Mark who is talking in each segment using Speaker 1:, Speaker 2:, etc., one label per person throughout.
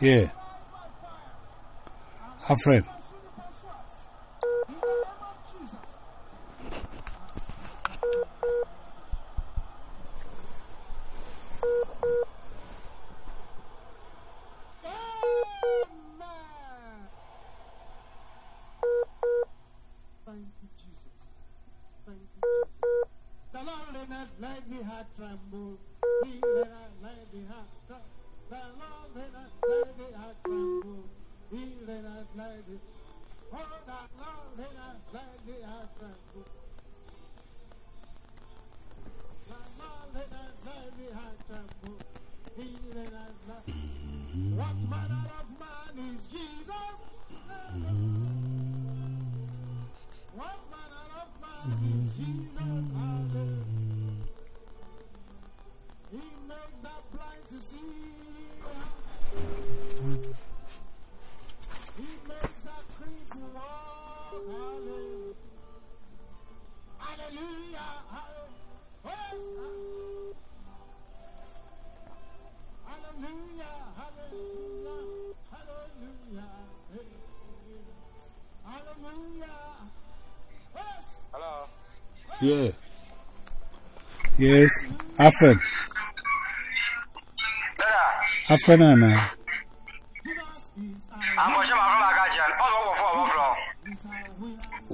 Speaker 1: Yeah. Alfred.
Speaker 2: Thank you, Jesus. Thank you, Jesus. The Lord let. Not me heart tremble. He let. Not heart tremble. What manner of man is Jesus? What manner of man is Jesus?
Speaker 1: Yeah. Yes.
Speaker 3: Dada,
Speaker 1: Alfred, Anna.
Speaker 3: I'm going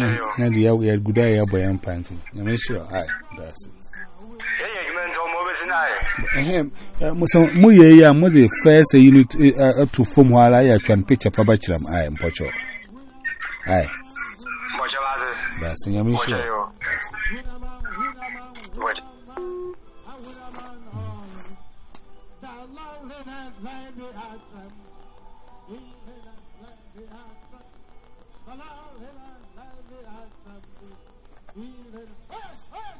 Speaker 1: Now,
Speaker 3: the
Speaker 1: we had good eye boy and panting. I'm sure. Aye, that's it.
Speaker 3: Yeah, eh, you meant almost an eye.
Speaker 1: Eh, eh, Ahem, Muye, ya Modi first a unit to form while I can picture Pabachram. Um, aye, and Pocho. Aye,
Speaker 3: What shall I do?
Speaker 1: that's
Speaker 3: What are
Speaker 1: sure.
Speaker 3: you? What?
Speaker 1: Mm.